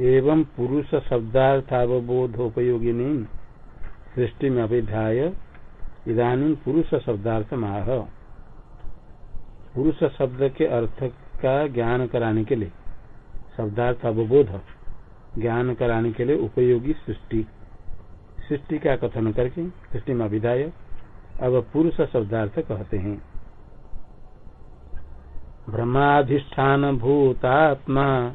एवं पुरुष शब्दार्थावबोधोपयोगिनी सृष्टि में अभिध्याय इधानी पुरुष शब्दार्थ माह पुरुष शब्द के अर्थ का ज्ञान कराने के लिए शब्दार्थ अवबोध ज्ञान कराने के लिए उपयोगी सृष्टि। सृष्टि का कथन करके सृष्टि में अभिधाय अब पुरुष शब्दार्थ कहते हैं। ब्रह्माधिष्ठान भूतात्मा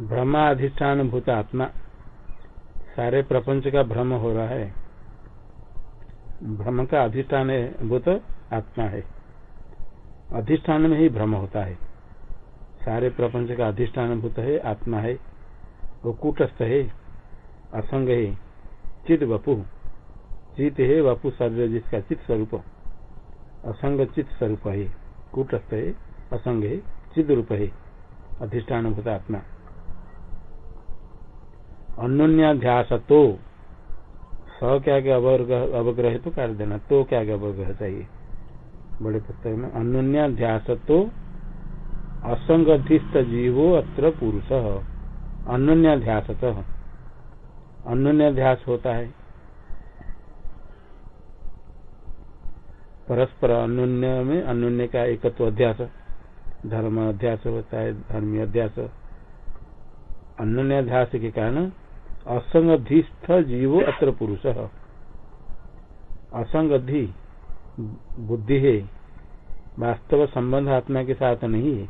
ब्रह्माधिष्ठान भूत आत्मा सारे प्रपंच का भ्रम हो रहा है। भ्रम का अधिष्ठान भूत आत्मा है। अधिष्ठान में ही भ्रम होता है। सारे प्रपंच का अधिष्ठान भूत है, आत्मा है। वो कूटस्थ है, असंग है। चित वपु। चित है, वपु शरीर जिसका चित स्वरूप। असंग चित स्वरूप है। कूटस्थ है, असंग है। चिद रूप है। अधिष्ठान भूत आत्मा। अन्योन्याध्यास तो स क्या क्या अवग्रह तो कार्य देना। तो क्या क्या अवग्रह चाहिए? बड़े पुस्तक में अन्योन्याध्यास तो असंगधिस्त जीवो अत्र पुरुष। अन्योन्याध्यास अन्योन्याध्यास होता है। परस्पर अन्योन्य में अन्योन्य का एकत्व अध्यास। धर्म अध्यास होता है, धर्मी अध्यास। अन्योन्याध्यास के कारण असंगधिस्थ जीवो अत्र पुरुष। असंगधि बुद्धि है, वास्तव संबंध आत्मा के साथ नहीं है।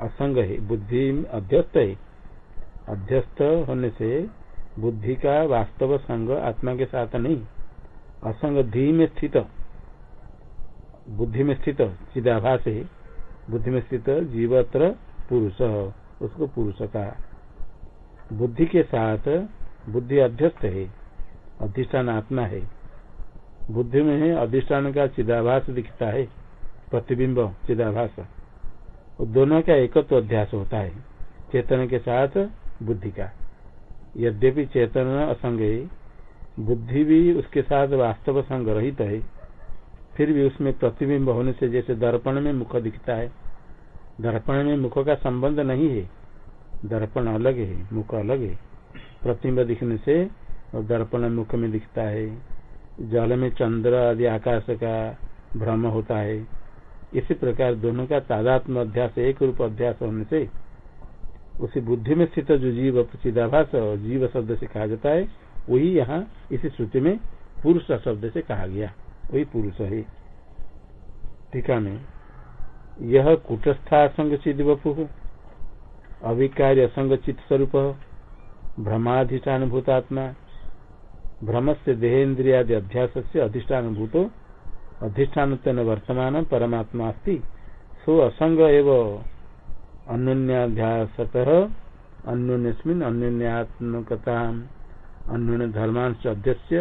असंग है, बुद्धि अध्यस्त है। अध्यस्त होने से बुद्धि का वास्तव संग आत्मा के साथ नहीं। असंग धी में स्थित, बुद्धि में स्थित चिदाभास है। बुद्धि में स्थित जीवत्र पुरुष, उसको पुरुष का बुद्धि के साथ बुद्धि अध्यस्त है, अधिष्ठान आत्मा है। बुद्धि में अधिष्ठान का चिदाभास दिखता है, प्रतिबिंब, चिदाभास। दोनों का एकत्व तो अध्यास होता है, चेतन के साथ बुद्धि का। यद्यपि चेतन असंग है, बुद्धि भी उसके साथ वास्तव संग रहित है, फिर भी उसमें प्रतिबिंब होने से जैसे दर्पण में मुख दिखता है, दर्पण में मुख का संबंध नहीं है दर्पण अलग है, मुख अलग है। प्रतिबिंब दिखने से और दर्पण मुख में दिखता है। जल में चंद्र आदि आकाश का भ्रम होता है। इसी प्रकार दोनों का तादात्म अध्यास, एक रूप अध्यास होने से उसी बुद्धि में स्थित जो जीव चिदाभास और जीव शब्द से कहा जाता है, वही यहाँ इसी श्रुति में पुरुष शब्द से कहा गया। वही पुरुष है। टीका में, यह कुटस्था संग चिद वपु अविकार्य असंग चित स्वरूप भ्रमाधिष्ठान भूतात्मा भ्रम से देहेन्द्रियादि अध्यास से अधिष्ठान भूतो अधिष्ठान वर्तमान परमात्मा अस्ति। सो असंग एव अन्योन्याध्यासत, अन्योन्यस्मिन अन्योन्यात्मकता अन्योन्य धर्मांश अध्यक्ष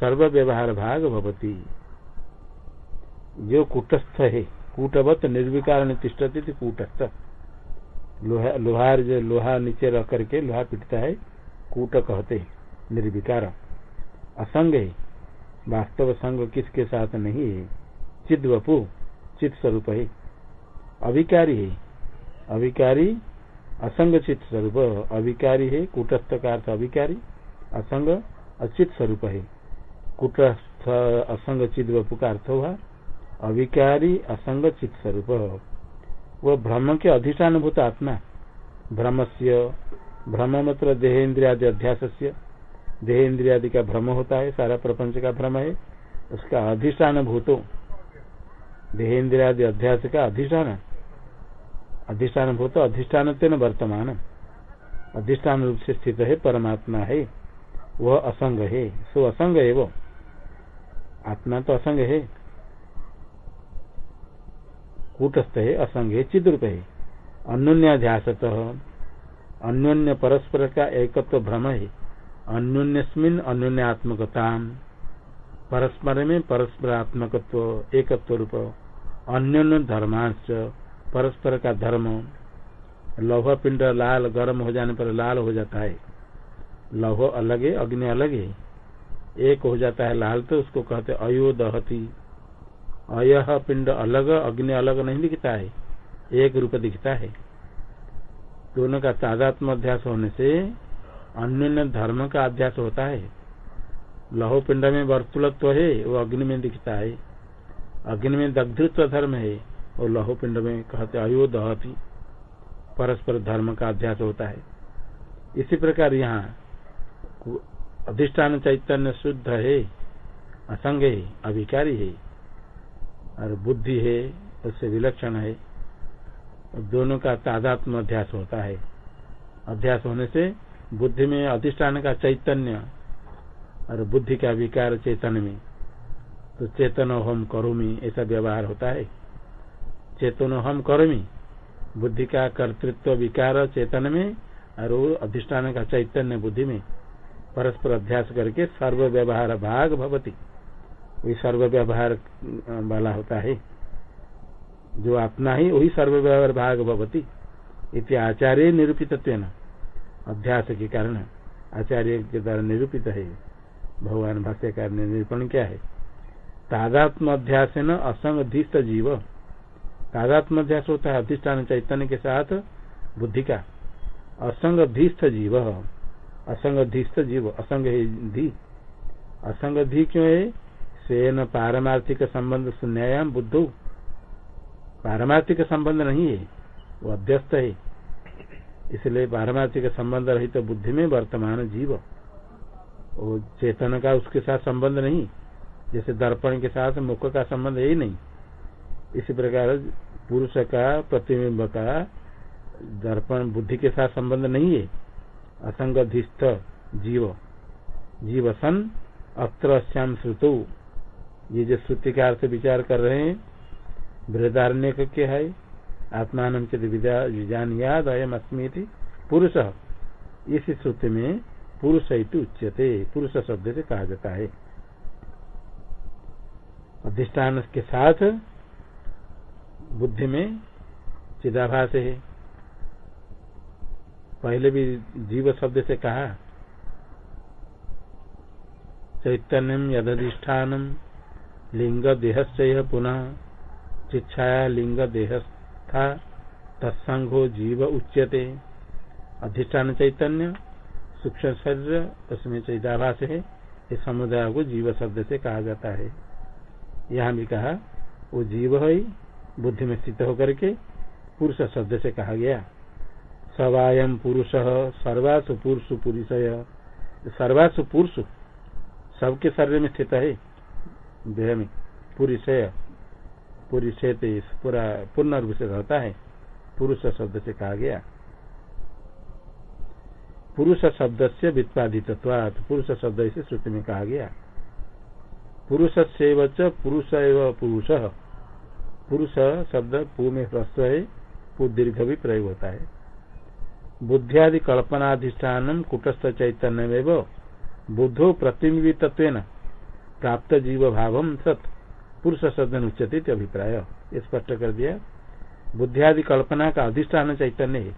सर्व व्यवहार भाग भवती। जो कूटस्थ है, कूटवत निर्विकार तिष्ठती कूटस्थ। लोहा, लोहार जो लोहा नीचे रख करके लोहा पिटता है, कूट कहते निर्विकार। असंग है। वास्तव संग किसके साथ नहीं है? चिद वपु चित स्वरूप है। अभिकारी है। अभिकारी असंग चित स्वरूप। अभिकारी है, कूटस्थ का अर्थ अभिकारी असंग अचित स्वरूप है। कुटस्थ, असंग चिद वपु का अर्थ हुआ अभिकारी असंग चित स्वरूप। वह भ्रम के अधिष्ठान भूत आत्मा भ्रम से भ्रम मात्र देहेन्द्रियादि अध्यास देहेन्द्रियादि का भ्रम होता है, सारा प्रपंच का भ्रम है, उसका अधिष्ठान देहेन्द्रियादि अध्यास का अधिष्ठान अधिष्ठान भूत अधिष्ठान तेन वर्तमान अधिष्ठान रूप से स्थित है, परमात्मा है। वह असंग है, सो असंग है वो। आत्मा तो असंग है। कूटस्थ है असंग है चिद्रूप है अन्योन्याध्यास अन्योन्य परस्पर का एकत्व भ्रम है अन्योन्यस्मिन अन्योन्यात्मकता परस्पर में परस्परात्मकत्व एकत्व रूप अन्योन्य धर्मांश परस्पर का धर्म। लौह पिंड लाल गर्म हो जाने पर लाल हो जाता है। लौह अलग है अग्नि अलग। है एक हो जाता है लाल तो उसको कहते अयो अय पिंड अलग, अग्नि अलग नहीं दिखता है। एक रूप दिखता है। दोनों का तादात्म अध्यास होने से अन्य धर्म का अध्यास होता है। लहो पिंड में वर्तुलत्व है, वो अग्नि में दिखता है। अग्नि में दग्धृत्व धर्म है और लहो पिंड में कहते अयो दहती। परस्पर धर्म का अध्यास होता है। इसी प्रकार यहाँ अधिष्ठान चैतन्य शुद्ध है, असंग है अभिकारी है। और बुद्धि है, उससे विलक्षण है दोनों का तादात्म अध्यास होता है। अध्यास होने से बुद्धि में अधिष्ठान का चैतन्य और बुद्धि का विकार चेतन में। तो चेतन हम करोमी, ऐसा व्यवहार होता है। चेतन हम करोमी, बुद्धि का कर्तृत्व विकार चेतन में और अधिष्ठान का चैतन्य बुद्धि में। परस्पर अध्यास करके सर्व व्यवहार भाग भवती। वही सर्व व्यवहार वाला होता है। जो अपना ही, वही सर्व व्यवहार भाग भवती। इति आचार्य निरूपित अध्यास के कारण आचार्य के द्वारा निरूपित है। भगवान भाष्यकार ने निरूपण क्या है। तादात्म अध्यास न असंगधिस्त जीव। तादात्म अध्यास होता है अधिष्ठान चैतन्य के साथ बुद्धि का। जीव। असंगधिस्त जीव असंग धी असंग धी क्यों है? सेन पारमार्थिक संबंध न्यायाम बुद्धो। पारमार्थिक संबंध नहीं है, वो अध्यस्त है। इसलिए पारमार्थिक संबंध रहित तो बुद्धि में वर्तमान जीव। वो चेतन का उसके साथ संबंध नहीं, जैसे दर्पण के साथ मुख का संबंध है ही नहीं। इसी प्रकार पुरुष का, प्रतिबिंब का दर्पण बुद्धि के साथ संबंध नहीं है। असंगधिस्थ जीव। जीव सन अत्र श्याम श्रुतु। ये जो श्रुति का अर्थ विचार कर रहे हैं, बृहदारण्य क्या है? आत्मान विजान याद अयम अस्मी पुरुष। इस श्रुति में पुरुष उच्यते, पुरुष शब्द से कहा जाता है। अधिष्ठान के साथ बुद्धि में चिदाभास है। पहले भी जीव शब्द से कहा, चैतन्यम यदिष्ठान लिंग देहस्य पुनः चिच्छाया लिंग देहस्था तत्संगो जीव उच्यते। अधिष्ठान चैतन्य, सूक्ष्म शरीर उसमें चैताभास है इस समुदाय को जीव शब्द से कहा जाता है। यहाँ भी कहा, वो जीव है, बुद्धि में स्थित होकर के पुरुष शब्द से कहा गया। सवायम पुरुष, सर्वासु पुरुष पुरुष सर्वासु पुरुष सबके शरीर में स्थित है। देह में पुरुष पूरी पूरा, पूर्ण रूप से रहता है। पुरुष शब्द से कहा गया। पुरुष शब्द से वित्पादित पुरुष शब्द से श्रुति में कहा गया। पुरुष से पुरुष एवं पुरुष। पुरुष शब्द पू में ह्रस्व है, पू दीर्घ भी प्रयोग होता है। बुद्धियादि कल्पनाधिष्ठान कुटस्थ चैतन्य बुद्धो प्रतिबिंबित प्राप्त जीव भाव सत। पुरुष शब्द उच्चते अभिप्राय। स्पष्ट कर दिया। बुद्धियादि कल्पना का अधिष्ठान चैतन्य है।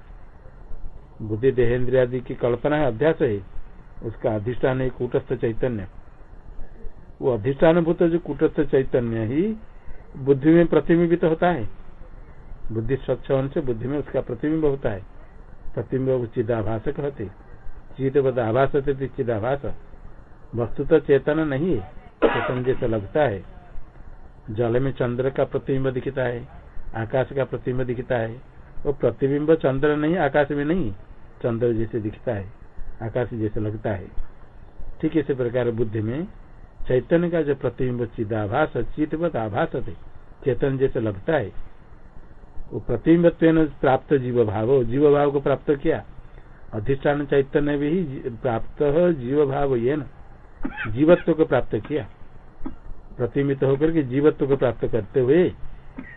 बुद्धि देहेन्द्रियादि की कल्पना है अध्यास है। उसका अधिष्ठान है कूटस्थ चैतन्य। वो अधिष्ठान भूत जो कूटस्थ चैतन्य ही बुद्धि में प्रतिबिंबित तो होता है। बुद्धि स्वच्छ होने से बुद्धि में उसका प्रतिबिंब होता है। प्रतिबिंब चिदाभास कहते चिद आभास चिदाभास। वस्तु तो चेतन नहीं है। चेतन जैसा लगता है। जल में चंद्र का प्रतिबिंब दिखता है, आकाश का प्रतिबिंब दिखता है। वो प्रतिबिंब चंद्र नहीं, आकाश में नहीं, चंद्र जैसे दिखता है, आकाश जैसे लगता है। ठीक इसी प्रकार बुद्धि में चैतन्य का जो प्रतिबिंब चिदाभास चितवत आभास थे चेतन जैसे लगता है। वो प्रतिबिंब प्राप्त जीव भाव जीव भाव को प्राप्त किया। अधिष्ठान चैतन्य भी प्राप्त जीव भाव ये न जीवत्व को प्राप्त किया। प्रतिमित होकर के जीवत्व को प्राप्त करते हुए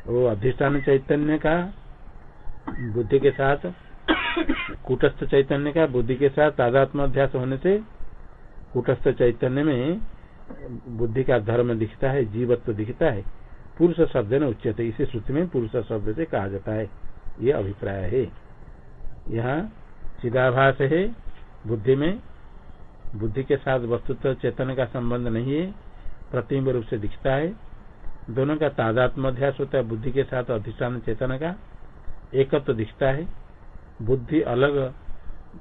वो अधिष्ठान चैतन्य का बुद्धि के साथ, कूटस्थ चैतन्य का बुद्धि के साथ तादात्म अध्यास होने से कुटस्थ चैतन्य में बुद्धि का धर्म दिखता है, जीवत्व दिखता है। पुरुष शब्द न उच्चते इसी श्रुति में पुरुष शब्द से कहा जाता है। ये अभिप्राय है। यहाँ चिदाभास है बुद्धि में बुद्धि के साथ वस्तुत्व चेतन का संबंध नहीं है प्रतिम्ब रूप से दिखता है। दोनों का तादात्म अध्यास होता है, बुद्धि के साथ अधिष्ठान चेतन का। एकत्व तो दिखता है। बुद्धि अलग,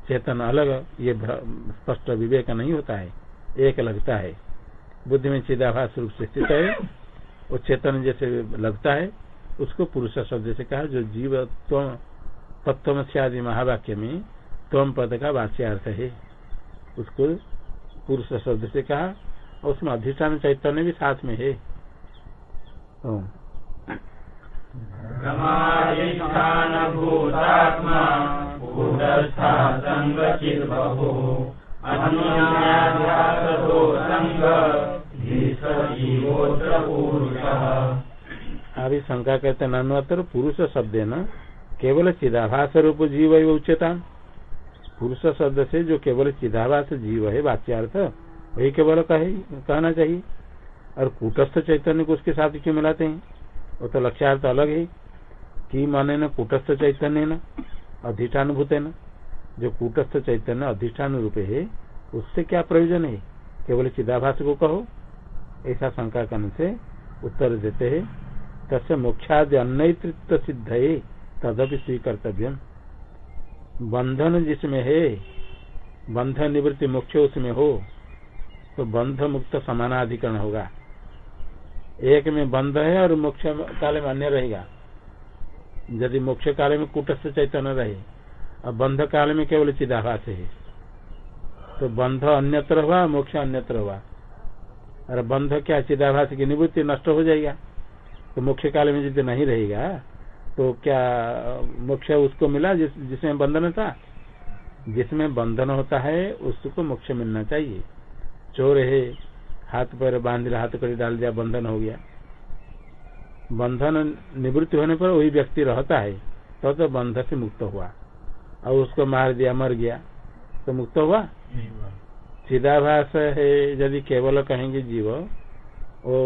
चेतन अलग, ये स्पष्ट विवेक नहीं होता है, एक लगता है। बुद्धि में चिदाभास रूप से स्थित है। वो चेतन जैसे लगता है। उसको पुरुष शब्द से कहा, जो जीव तत्व आदि महावाक्य में त्वम पद का वाच्यार्थ है। उसको पुरुष शब्द से कहा और उसमें अधिष्ठान चैतन्य भी साथ में है। अभी शंका कहते नन्वतर पुरुष शब्द है न केवल चिदाभास रूप जीव उच्चता पुरुष शब्द से जो केवल चिदाभास जीव है, वाच्यार्थ, वही केवल कहे, कहना चाहिए। और कूटस्थ चैतन्य को उसके साथ क्यों मिलाते हैं? वो तो लक्ष्यार्थ अलग है। की माने न कूटस्थ चैतन्य न अधिष्ठानुभूत है न जो कूटस्थ चैतन्य अधिष्ठान रूप है, उससे क्या प्रयोजन है? केवल चिदाभास को कहो। ऐसा शंका करने से उत्तर देते है तस् मोक्षादि अन्यतृत्व सिद्ध है, तदपि स्वीकर्तव्य बंधन जिसमें है बंधन निवृत्ति मुख्य उसमें हो तो बंध मुक्त समानाधिकरण होगा। एक में बंध है और मोक्ष काल में अन्य रहेगा। यदि मोक्ष काल में कुटस्थ चैतन्य रहे और बंध काल में केवल चिदाभास है। तो बंध अन्यत्र हुआ, मोक्ष अन्यत्र हुआ। और बंध क्या, चिदाभास की निवृत्ति नष्ट हो जाएगा? तो मोक्ष काल में यदि नहीं रहेगा तो क्या मोक्ष उसको मिला जिस, जिसमें बंधन था? जिसमें बंधन होता है उसको मोक्ष मिलना चाहिए। चोर है हाथ पर बाँध दिया हाथ कर डाल दिया बंधन हो गया। बंधन निवृत्ति होने पर वही व्यक्ति रहता है तो, तो बंधन से मुक्त हुआ। और उसको मार दिया मर गया तो मुक्त हुआ। चिदाभास है यदि केवल कहेंगे जीव वो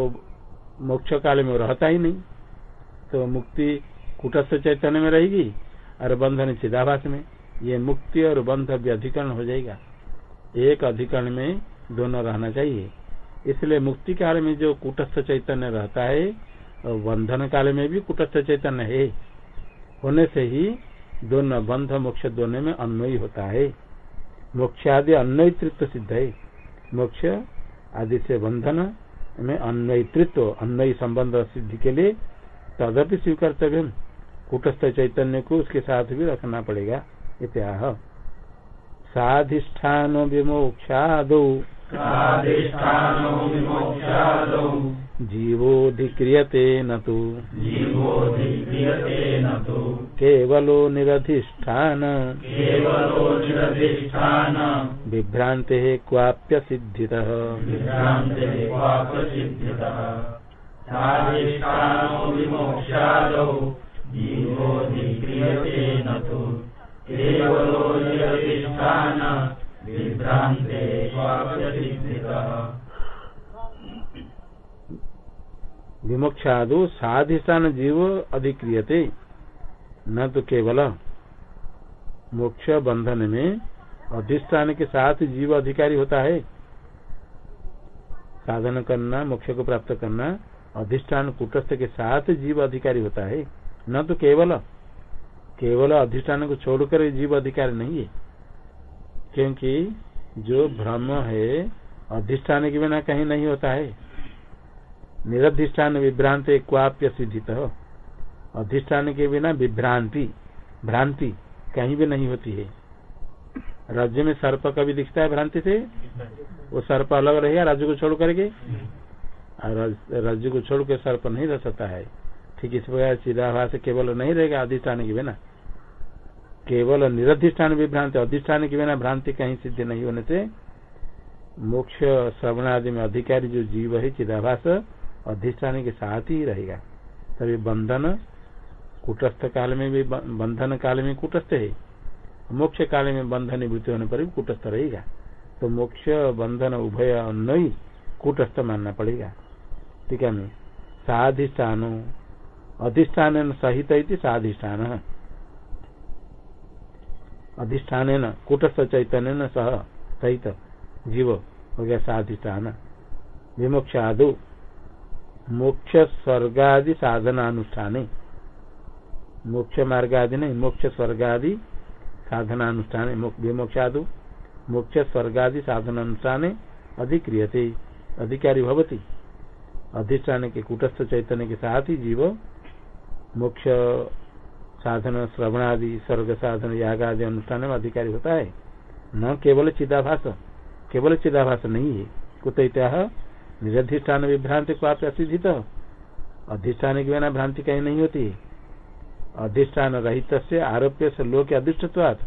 मोक्ष काल में रहता ही नहीं। तो मुक्ति कुटस्थ चैतन्य में रहेगी और बंधन चिदाभास में, ये मुक्ति और बंध अधिकरण हो जाएगा। एक अधिकरण में दोनों रहना चाहिए। इसलिए मुक्ति काल में जो कुटस्थ चैतन्य रहता है और बंधन काल में भी कुटस्थ चैतन्य है। होने से ही दोनों बंध मोक्ष दोनों में अन्वयी होता है। मोक्ष आदि अन्वयित्व सिद्ध है। मोक्ष आदि से बंधन में अन्वयित्व अन्वयी संबंध सिद्धि के लिए तदपि स्वीकर्तव्य। कुटस्थ चैतन्य को उसके साथ भी रखना पड़ेगा। इत्याह। साधिष्ठान विमोक्षादो। जीवोधिक्रियते न तो। केवलो निरधिष्ठान। विभ्रांते क्वाप्य सिद्धि विमोक्षादो साधिष्ठान जीव अधिक्रियते। न तो केवल मोक्ष बंधन में अधिष्ठान के साथ जीव अधिकारी होता है। साधन करना, मोक्ष को प्राप्त करना, अधिष्ठान कुटस्थ के साथ जीव अधिकारी होता है। न तो केवल केवल अधिष्ठान को छोड़कर जीव अधिकारी नहीं है। क्योंकि जो भ्रम है, अधिष्ठान के बिना कहीं नहीं होता है। निरधिष्ठान विभ्रांत क्वाप्य सिद्धित अधिष्ठान के बिना विभ्रांति, भ्रांति कहीं भी नहीं होती है। राज्य में सर्प कभी दिखता है भ्रांति से? वो सर्प अलग रहेगा राज्य को छोड़ करके? राज्य को छोड़ के सर्प नहीं रह सकता है। ठीक इस प्रकार सीधा केवल नहीं रहेगा अधिष्ठान के बिना। केवल निरधिष्ठान विभ्रांत, अधिष्ठान के बिना भ्रांति कहीं सिद्ध नहीं होने से मोक्ष, श्रवण आदि में अधिकारी जो जीव है, चिदाभास, अधिष्ठान के साथ ही रहेगा। तभी बंधन कुटस्थ काल में भी बंधन काल में कुटस्थ है। मोक्ष काल में बंधन निवृत्ति होने पर भी कुटस्थ रहेगा। तो मोक्ष, बंधन, उभय नहीं कुटस्थ मानना पड़ेगा। ठीक है साधिष्ठान अधिष्ठान सहित साधिष्ठान। अधिष्ठान कुटस्थ चैतन्य न सह सहित जीव हो गया साधिष्ठान। विमोक्ष आदो मोक्ष स्वर्गादि साधनानुष्ठान। मोक्ष मार्ग आदि नहीं मोक्ष स्वर्ग आदि साधनानुष्ठान। विमोक्ष आदो मोक्ष स्वर्गादि साधनानुष्ठान अधिक्रियते, अधिकारी भवती। अधिष्ठान के कुटस्थ चैतन्य के साथ ही जीव मोक्ष साधन श्रवण आदि स्वर्ग साधन याग आदि अनुष्ठान में अधिकारी होता है। न केवल चिदाभास केवल चिदाभास नहीं है। कुत निरधिष्ठान विभ्रांति को आप असिधित अधिष्ठान के बिना भ्रांति कहीं नहीं होती। अधिष्ठान रहित से आरोप्य से लोक अधिष्ठत्वात।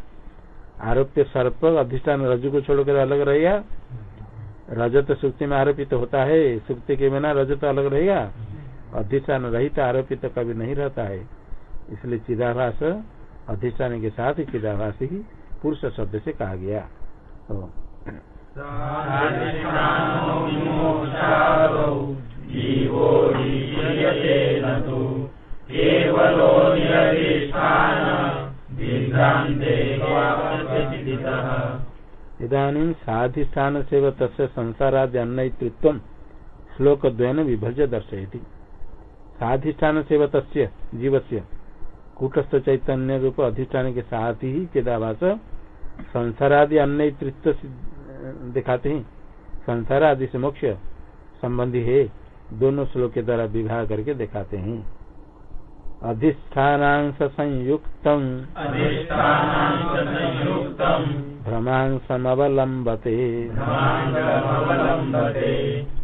आरोप्य सर्प अधिष्ठान रजु को छोड़कर अलग रहेगा। रजत सुक्ति में आरोपित होता है। सुक्ति के बिना रजत अलग रहेगा। अधिष्ठान रहित आरोपित कभी नहीं रहता है। इसलिए चिदाभास अधिष्ठान के साथ ही चिदाभास ही पुरुष शब्द से कहा गया। तो इधानी साधिष्ठान से संसारादि अन्नयित्व श्लोक द्वयन विभज्य दर्शयति। साधिष्ठान से तस्य जीव से कूटस्थ चैतन्य रूप अधिष्ठान के साथ ही चिदाभास संसारादि अन्नयित्व दिखाते हैं। संसार आदि से मोक्ष संबंधी है दोनों श्लोक के द्वारा विवाह करके दिखाते हैं। अधिष्ठानांश संयुक्त भ्रमांसमवलंबते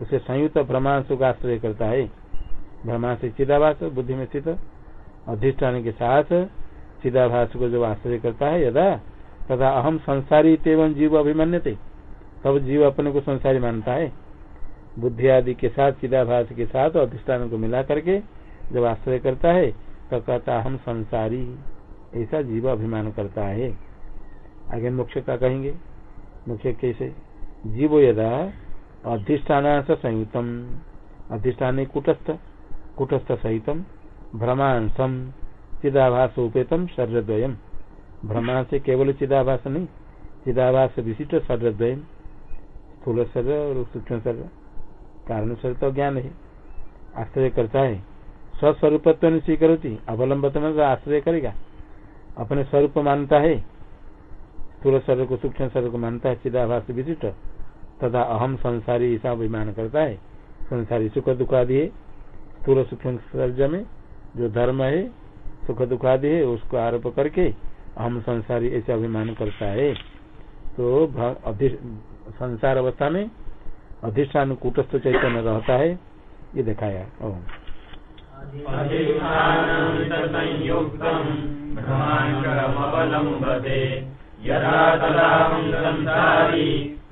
उसे संयुक्त भ्रमांस का आश्रय करता है। भ्रमांस चिदाभास, बुद्धि में स्थित, अधिष्ठान के साथ चिदाभास को जब आश्रय करता है, यदा तथा अहम संसारी एवं जीव अभिमान्यते। तब जीव अपने को संसारी मानता है। बुद्धि आदि के साथ, चिदाभास के साथ, अधिष्ठान को मिला करके जब आश्रय करता है तो कहता हम संसारी। ऐसा जीव अभिमान करता है। आगे मोक्ष का कहेंगे। मोक्ष कैसे? जीव यदा अधिष्ठान संयुतम अधिष्ठान कुटस्थ कुटस्थ सहित भ्रमांसम चिदाभास उपेतम शरीरद्वयम भ्रमांस से केवल चिदाभास नहीं, चिदाभास विशिष्ट शरीरद्वयम स्थूल शरीर और सूक्ष्म शरीर कारण शरीर तो ज्ञान है। आश्रय करता है। स्वस्वरूपत्व स्वीकरती अवलंबत में आश्रय करेगा। अपने स्वरूप मानता है। स्थूल शरीर को सूक्ष्म शरीर को मानता है, चिदाभास विशिष्ट। तथा अहम संसारी ऐसा अभिमान करता है। संसारी सुख दुख आदि है। स्थूल सूक्ष्म शरीर में जो धर्म है, सुख दुख आदि है, उसको आरोप करके अहम संसारी ऐसे अभिमान करता है। तो संसार अवस्था में अधिष्ठान कूटस्थ चैतन्य रहता है। ये दिखाया।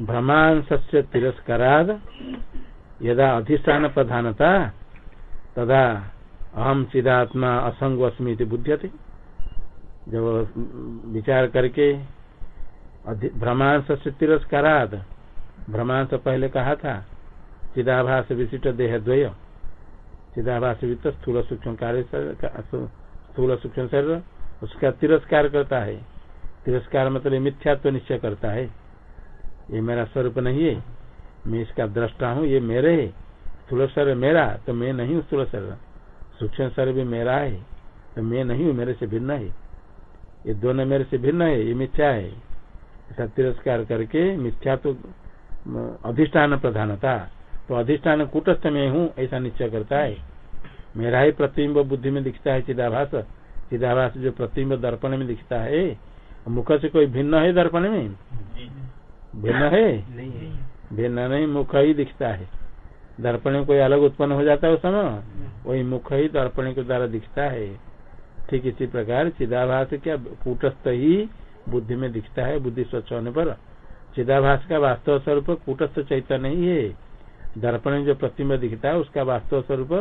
भ्रमांस से तिरस्काराद यदा अधिष्ठान प्रधानता तदा अहम चिदात्मा असंग अस्मी बुध्यते। जब विचार करके भ्रमांस से तिरस्काराद भ्रमांत पहले कहा था, चिदाभास विशिष्ट देह द्वय चिदाभास वित्त स्थूल सूक्ष्म कार्य स्थूल सूक्ष्म शरीर, उसका तिरस्कार करता है। तिरस्कार मतलब मिथ्यात्व निश्चय करता है। ये मेरा स्वरूप नहीं है, मैं इसका दृष्टा हूँ, ये मेरे है। स्थूल शरीर मेरा तो मैं नहीं हूँ स्थूल शरीर। सूक्ष्म शरीर भी मेरा है तो मैं नहीं हूँ, मेरे से भिन्न है। ये दोनों मेरे से भिन्न है, ये मिथ्या है। ऐसा तिरस्कार करके मिथ्या तो अधिष्ठान प्रधानता। तो अधिष्ठान कूटस्थ में हूँ, ऐसा निश्चय करता है। मेरा ही प्रतिबिंब बुद्धि में दिखता है चिदाभास। चिदाभास जो प्रतिबिंब दर्पण में दिखता है मुख से कोई भिन्न है दर्पण में? भिन्न है? भिन्न नहीं मुख ही दिखता है। दर्पण में कोई अलग उत्पन्न हो जाता है उस समय? वही मुख ही दर्पण के द्वारा दिखता है। ठीक इसी प्रकार चिदाभास क्या कूटस्थ ही बुद्धि में दिखता है बुद्धि स्वच्छ होने पर। चिदाभास का वास्तव स्वरूप कूटस्थ चैतन्य ही है। दर्पण में जो प्रतिम्ब दिखता है उसका वास्तव स्वरूप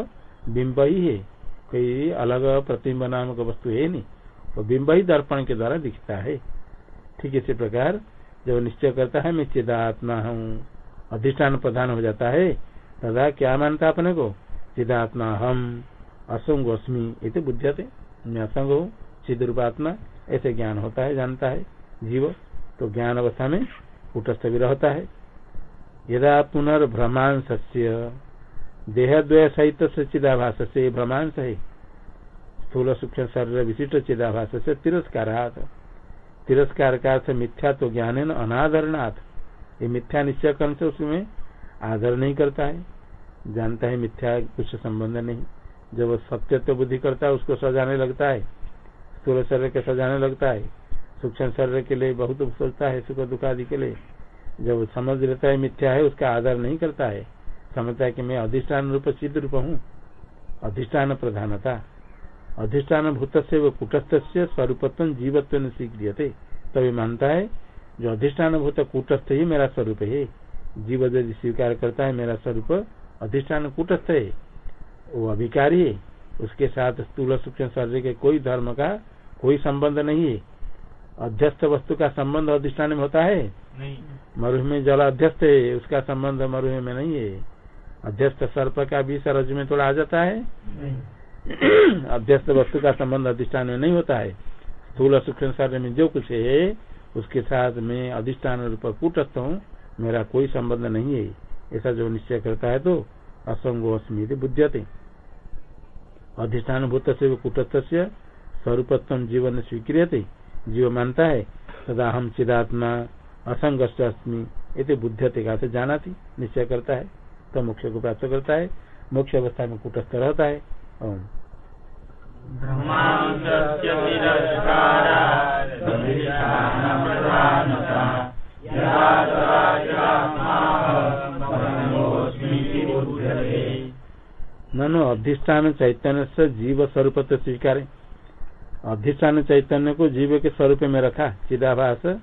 बिंब ही। है कोई अलग प्रतिम्ब नाम का वस्तु है नहीं। वो बिंब ही दर्पण के द्वारा दिखता है। ठीक इसी प्रकार, जब निश्चय करता है, मैं चिदात्मा हूँ। अधिष्ठान प्रधान हो जाता है। तथा क्या मानता अपने को? चिदात्मा हम असंग अस्मी ये बुद्धियते। मैं असंग हूँ चिद रूपात्मा ऐसे ज्ञान होता है, जानता है। जीव तो ज्ञान अवस्था में कुटस्थ भी रहता है। यदा पुनर्भ्रमांस देहद्वय सहित से चिदाभास से भ्रमांस है। स्थूल सूक्ष्म शरीर विशिष्ट चिदाभास से तिरस्कार तिरस्कार का अर्थ मिथ्या तो ज्ञान है न अनादरणाथ ये मिथ्या निश्चय करने से उसमें आदर नहीं करता है। जानता है मिथ्या कुछ संबंध नहीं। जब सत्य तो बुद्धि करता है, उसको सजाने लगता है। स्थूल शरीर के सजाने लगता है। सूक्ष्म शरीर के लिए बहुत सोचता है, सुख दुख आदि के लिए। जब समझ लेता है मिथ्या है, उसका आदर नहीं करता है। समझता है कि मैं अधिष्ठान रूप सिद्ध रूप हूँ। अधिष्ठान प्रधानता। अधिष्ठान भूत से वो कुटस्थ से स्वरूपत्व जीवत्व स्वीक्रिय थे तभी मानता है जो अधिष्ठान भूत कूटस्थ ही मेरा स्वरूप है। जीव यदि स्वीकार करता है मेरा स्वरूप अधिष्ठान कूटस्थ है। वो अभिकारी है। उसके साथ स्थूल सूक्ष्म शरीर के कोई धर्म का कोई संबंध नहीं है। अध्यस्त वस्तु का संबंध अधिष्ठान में होता है। मरुह में जल अध्यस्त है। उसका संबंध मरुह में नहीं है। अध्यस्त सर्प का भी सरज में थोड़ा आ जाता है। अध्यस्त वस्तु का संबंध अधिष्ठान में नहीं होता है। स्थूल सूक्ष्म शरीर में जो कुछ है उसके साथ में अधिष्ठान रूप कूटस्थ हूँ मेरा कोई संबंध नहीं है। ऐसा जो निश्चय करता है तो असंगो अस्मित बुद्धते अधिष्ठान भूत से कूटस्थ से स्वरूपत्व जीवन स्वीक्रिय जीव मानता है तदा हम चिदात्मा असंग अस्मी ये बुद्धते का जाना थी निश्चय करता है। तो मोक्ष को प्राप्त करता है मोक्ष अवस्था में कुटस्थ रहता है। ओम। ननु अधिष्ठान चैतन्य से जीव स्वरूप स्वीकार अधिष्ठान चैतन्य को जीव के स्वरूप में रखा चिदाभास।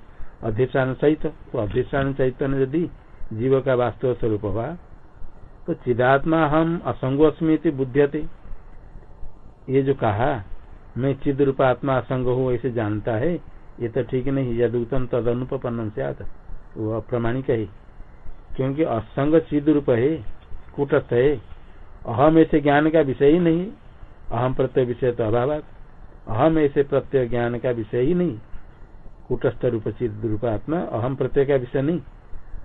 अधिष्ठान सहित तो अधिष्ठान चैतन्य यदि जीव का वास्तव स्वरूप हुआ तो चिदात्मा हम असंगो अस्मी बुद्धियते। ये जो कहा, मैं चिद रूप आत्मा असंग हूँ, ऐसे जानता है, ये तो ठीक नहीं यद उत्तम तद अनुपन्नम से आता वो अप्रमाणिक है। क्योंकि असंग चिद रूप है, कुटस्थ है। अहम ऐसे ज्ञान का विषय ही नहीं, अहम प्रत्यय विषय तो अभाव अहम ऐसे प्रत्यय ज्ञान का विषय ही नहीं। कुटस्थ रूप चिद रूप आत्मा, अहम प्रत्यय का विषय नहीं।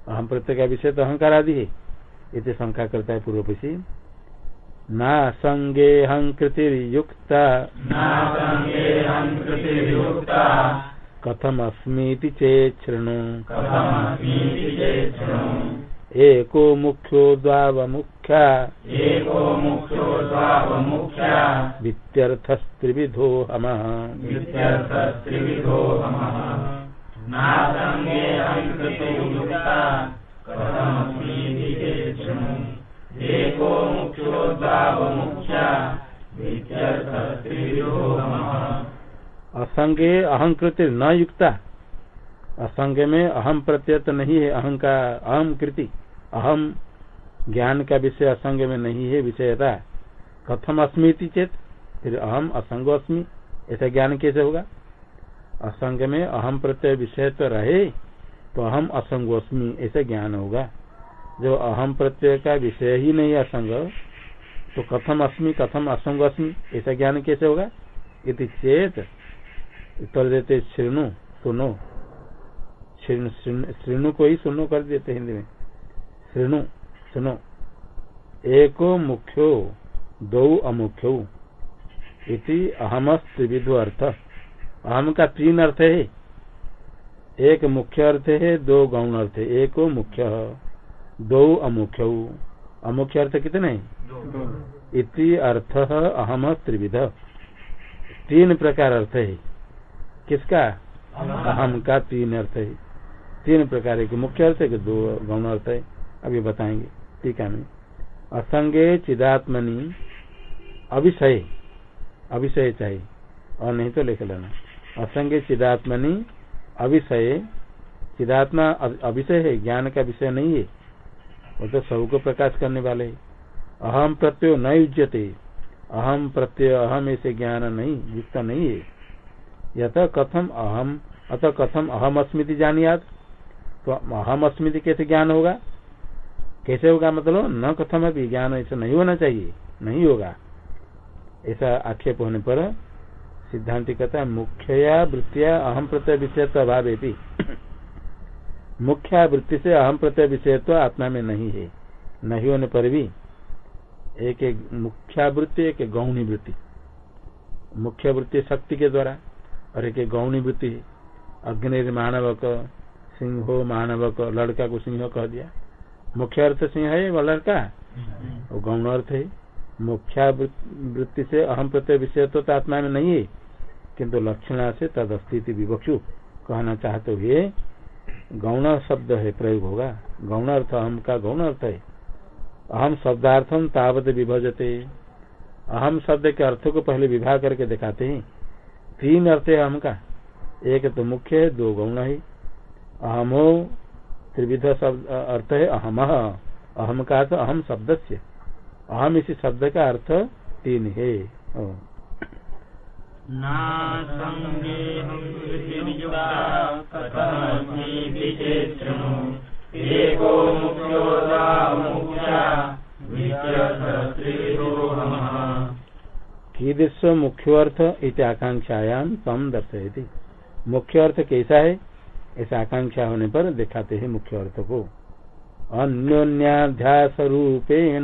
अहम प्रत्यय का विषय तो अहंकार आदि है। इसे शंका करता है पूर्व पक्षी न संगे हंकृतिर्युक्ता कथमस्मीति चेत् शृणु एको मुख्यो द्वावमुख्या। वित्यर्थस्त्रिविधो हमः नासंगे हंकृतिर्युक्ता कथमस्मीति चेत् शृणु असंगे अहंकृत न युक्ता। असंग में अहम प्रत्यय तो नहीं है अहंकार अहम कृति। अहम ज्ञान का विषय असंग में नहीं है, विषयता। कथम अस्मृति चेत, फिर अहम असंग अस्मि। ऐसा ज्ञान कैसे होगा? असंग में अहम प्रत्यय विषय तो रहे तो अहम असंग असंगोस्मी ऐसा ज्ञान होगा। जो अहम प्रत्यय का विषय ही नहीं असंग तो कथम अस्मि, कथम असंग अस्मि, ऐसा ज्ञान कैसे होगा? इति चेत, उत्तर देते श्रीणु, सुनो। श्रीणु को ही सुनो कर देते हिंदी में। श्रीणु, सुनो। एको मुख्यो, दो अमुख्यो। इति अहम त्रिविधो अर्थ। अहम का तीन अर्थ है। एक मुख्य अर्थ है, दो गौण अर्थ है। एको मुख्य। दो अमुख्य। अमुख्य अर्थ कितने? इति अर्थ अहम त्रिविध। तीन प्रकार अर्थ है। किसका? अहम का तीन अर्थ है। तीन प्रकार के मुख्य अर्थ है कि दो गौण अर्थ है। अभी बताएँगे ठीक है असंगे चिदात्मनि अभिषय अभिषय चाहिए। और नहीं तो लिख लेना। असंगे चिदात्मनि अभिषय चिदात्मा अभिषय है, ज्ञान का विषय नहीं है। वो तो सबको प्रकाश करने वाले। अहम प्रत्यय न युजते अहम प्रत्यय, अहम ऐसे ज्ञान नहीं, युक्त नहीं है। यथ कथम अहम, अतः कथम अहम अस्मृति जानियात। तो अहम अस्मृति कैसे ज्ञान होगा? कैसे होगा मतलब? न कथम अभी ज्ञान ऐसा नहीं होना चाहिए, नहीं होगा। ऐसा आक्षेप होने पर सिद्धांति कहता है मुख्यया, वृत्तिया, अहम प्रत्यय विषय अभाव मुख्य वृत्ति से अहम प्रत्यय विषय तो आत्मा में नहीं है। नहीं होने पर भी एक एक मुख्या वृत्ति एक गौणी वृत्ति। मुख्य वृत्ति शक्ति के द्वारा और एक गौणी वृत्ति। अग्नि मानवक, सिंहो मानवक, लड़का को सिंह कह दिया। मुख्य अर्थ सिंह है वह लड़का? वो गौण अर्थ है। मुख्या वृत्ति से अहम प्रत्यय विषय तो आत्मा में नहीं है, किंतु लक्षणा से तद अस्थिति विवक्षु कहना चाहते हुए गौण शब्द है, प्रयोग होगा। गौण अर्थ अहम का गौण अर्थ है। अहम शब्दार्थम तावत विभजते। अहम शब्द के अर्थ को पहले विवाह करके दिखाते हैं। तीन अर्थ है अहम का। एक तो मुख्य है, दो गौण है। अहमो त्रिविध शब्द अर्थ है अहम। अहम का तो अहम शब्द से अहम इसी शब्द का अर्थ तीन है। कीदृश मुख्य अर्थ इत आकांक्षायाम तम दर्शयति। मुख्य अर्थ कैसा है? ऐसा आकांक्षा होने पर दिखाते हैं मुख्य अर्थ को। अन्योन्याध्यास रूपेण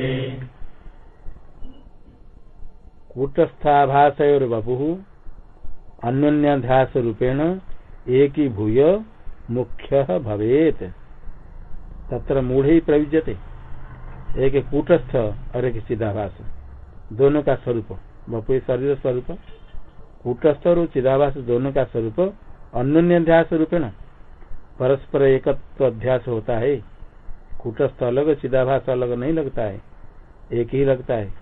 कूटस्थाभाषयोर बपु अन्योन्याध्यास रूपेण एक ही भूय मुख्य भवेत। तत्र मूढ़ ही प्रयुज्यते। एक कूटस्थ, और एक चिदाभास। दोनों का स्वरूप। बपु शरीर स्वरूप। कूटस्थ और चिदाभास दोनों का स्वरूप। अन्योन्याध्यास रूपेण परस्पर एकत्व अध्यास होता है। कूटस्थ अलग, चिदाभास अलग नहीं लगता है। एक ही लगता है।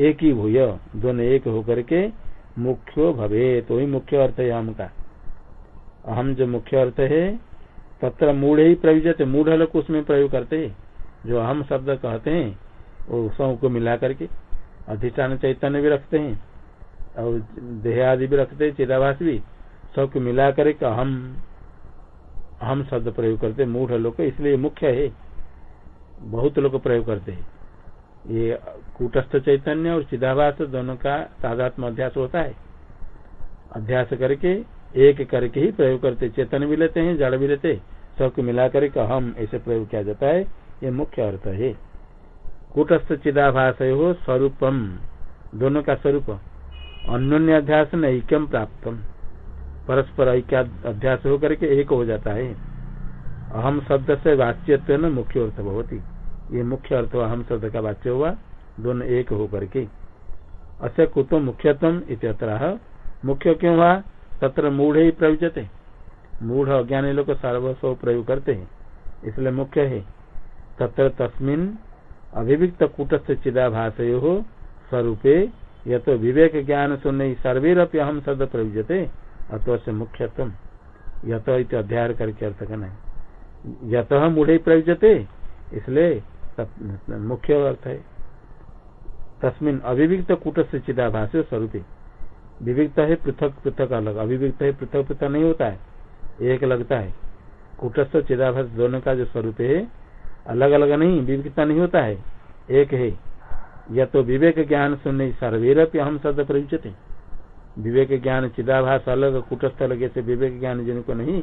एक ही भूय, दोनों एक होकर के मुख्य भवे तो ही मुख्य अर्थ है हम का। हम जो मुख्य अर्थ है, तत्र मूढ़ ही प्रयुजत मूढ़ लोग उसमें प्रयोग करते है। जो हम शब्द कहते हैं, वो सबको मिला करके अधिष्ठान चैतन्य भी रखते हैं, और देह आदि भी रखते हैं, चिदाभास भी, सबको मिला करके हम हम शब्द प्रयोग करते मूढ़ लोग, इसलिए मुख्य है। बहुत लोग प्रयोग करते हैं। ये कूटस्थ चैतन्य और चिदाभास दोनों का तादात्म अध्यास होता है। अध्यास करके, एक करके ही प्रयोग करते, चेतन भी लेते हैं, जड़ भी लेते सबको मिलाकर के हम ऐसे प्रयोग किया जाता है, ये मुख्य अर्थ है। कूटस्थ चिदाभास हो स्वरूपम, दोनों का स्वरूप। अन्य अध्यास न ऐक्यम प्राप्त परस्पर ऐक्य अध्यास होकर के एक हो जाता है। अहम शब्द से वाच्यत्व मुख्य अर्थ ही ये मुख्य अर्थ हुआ, हम शब्द का वाच्य हुआ, दोनों एक हो करके अच्छा कुतो मुख्यतम इत्यत्र। मुख्य क्यों हुआ? तत्र मूढ़ ही प्रयुजते मूढ़ अज्ञानी लोग सर्वस्व प्रयोग करते हैं, इसलिए मुख्य है। तत्र तस्मिन अभिव्यक्त कूटस्थ चिदाभाषयो स्वरूपे यह तो विवेक ज्ञान शून्य सर्वेरअपि हम शब्द प्रयुजते अतो से मुख्यतम यत अध्याय करके अर्थ करना है। यत मूढ़ प्रयुजते इसलिए मुख्य अर्थ है। तस्मिन अभिव्यक्त कूटस्थ चिदाभाष स्वरूप। विविक्त है, पृथक पृथक, अलग। अभिव्यक्त है, पृथक पृथक नहीं होता है। एक लगता है। कूटस्थ चिदाभास दोनों का जो स्वरूप है अलग अलग नहीं विविधता नहीं होता है। एक है। या तो विवेक ज्ञान सुनने सर्वेरप हम शब्द प्रयुचते विवेक ज्ञान चिदाभास अलग, कुटस्थ अलग, ऐसे विवेक ज्ञान जिनको नहीं,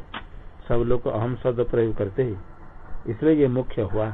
सब लोग अहम शब्द प्रयोग करते हैं। इसलिए ये मुख्य हुआ।